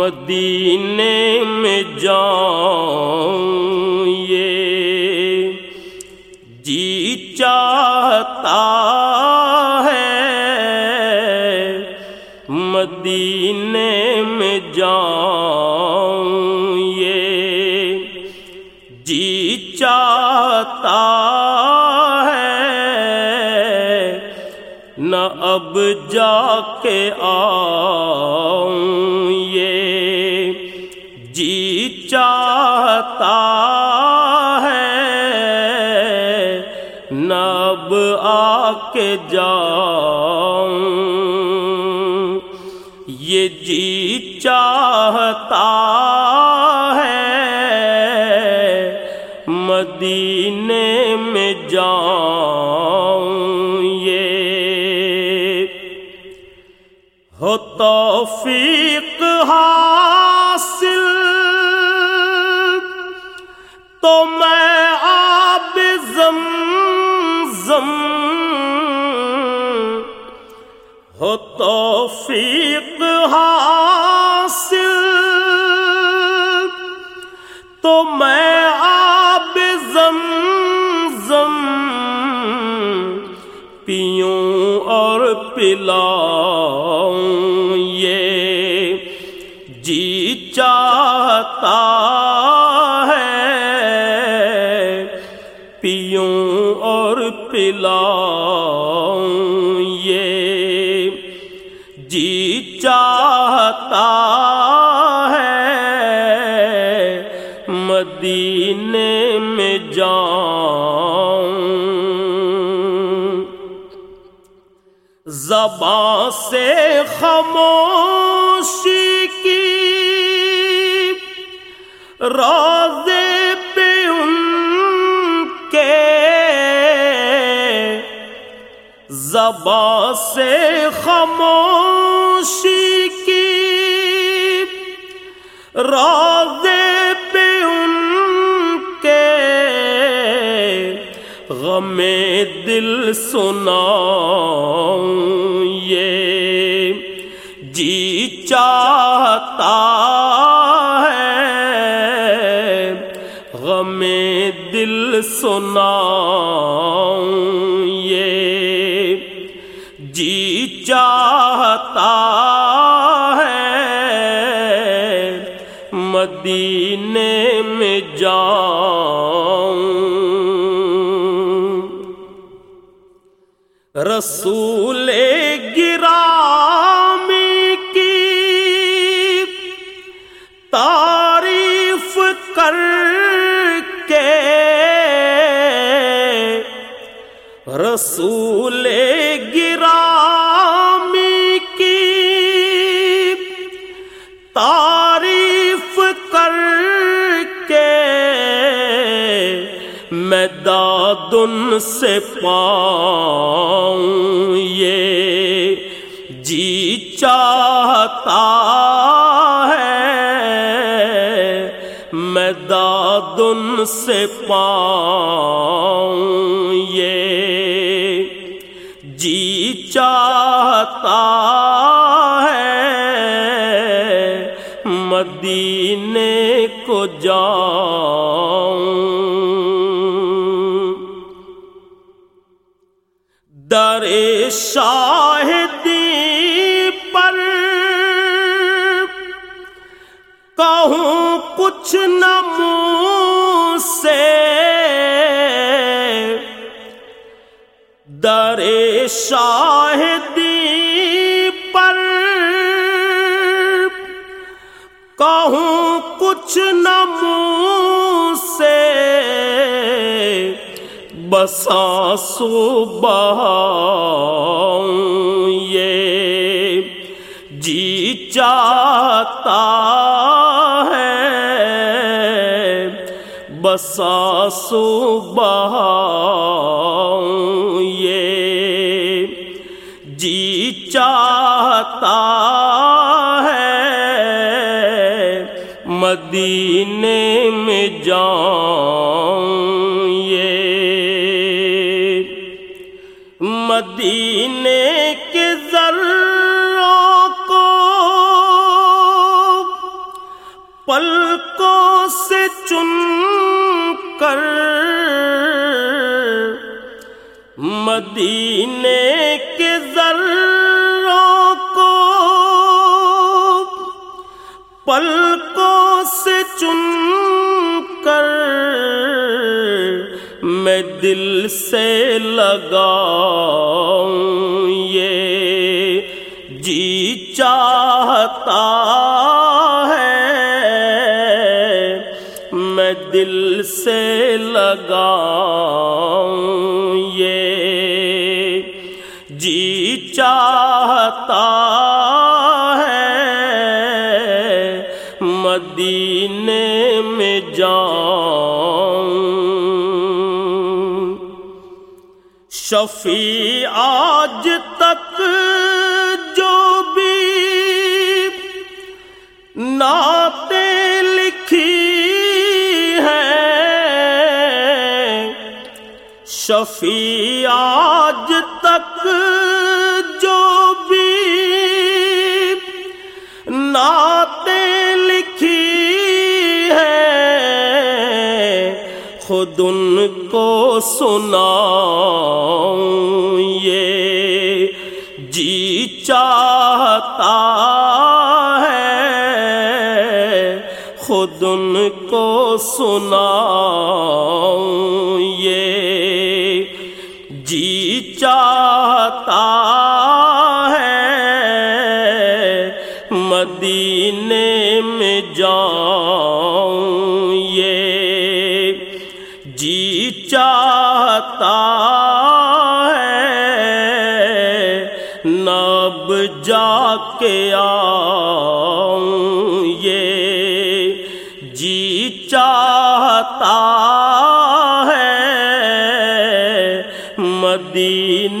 مدینے میں جاؤں یہ جی چاہتا ہے مدینے میں جاؤں یہ جی چاہتا نہ اب جا کے آؤں۔ یہ جی چاہتا ہے مدینے میں جاؤں ہو توفیق حاصل تو میں آب زم زم ہو توفیق حاصل تو میں آب زم زم پیوں اور پلاؤں، یہ جی چاہتا ہے۔ پیوں اور پلاؤں مدینے میں جاؤں۔ زباں سے خاموشی کی روزے پہ ان کے زباں سے خاموشی کی روزے غم دل سنا جی چاہتا ہے غم دل سنا یہ جی چاہتا ہے مدینے میں جاؤں رسول گرامی کی تعریف کر کے رسول دادن سے پاؤں یہ جی چاہتا ہے؟ میں دادن سے پاؤں یہ جی چاہتا ہے؟ مدینے در شاہدی پر کہوں کچھ نمو سے در شاہدی پر کہوں کچھ نمو بسا صبح یہ جی چاہتا ہے۔ بسا صبح یہ جی چاہتا ہے۔ مدینے میں جاؤں یہ مدینے کے ذروں کو پلکوں سے چن کر مدینے کے ذروں کو پلکوں سے چن کر میں دل سے لگا یہ جی چاہتا ہے۔ میں دل سے لگا یہ جی چاہتا شفیع آج تک جو بھی ناتے شفیع آج تک جو بھی نعتیں لکھی ہے خود ان کو سنا کو سنا جی چاہتا ہے مدینے میں جاؤں یہ جی چاہتا ہے نب جا کے آؤں چاہتا ہے۔ میں